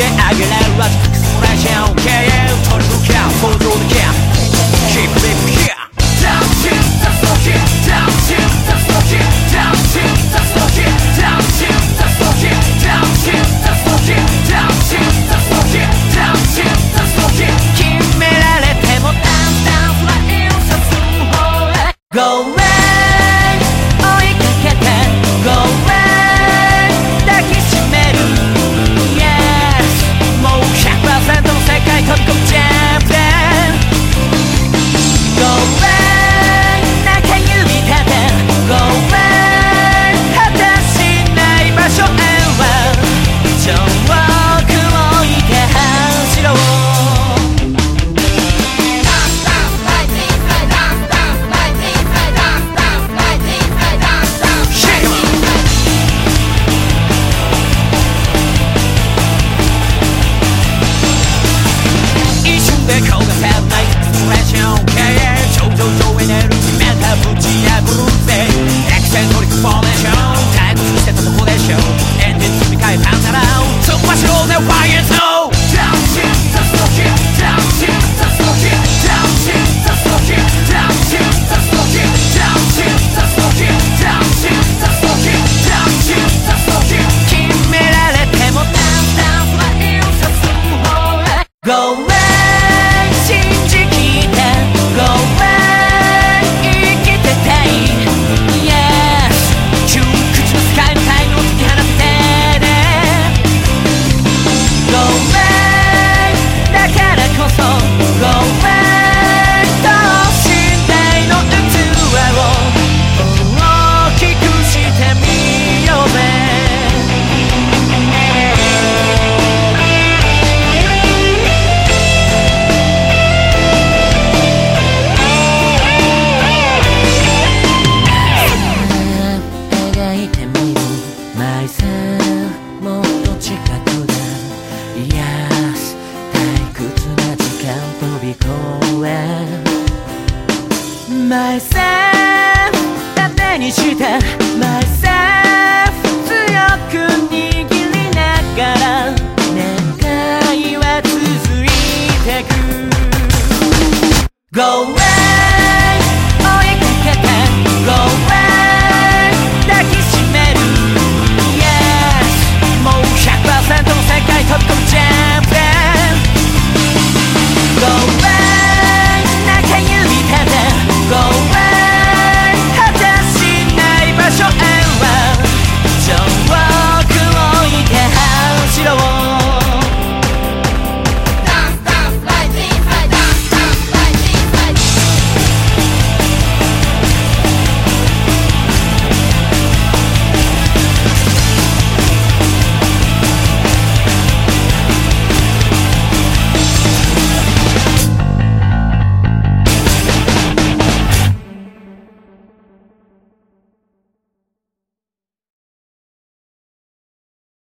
the agony, let's smash out, KO, touch the cap, hold the cap, keep it here. meu pai. myself 盾にした myself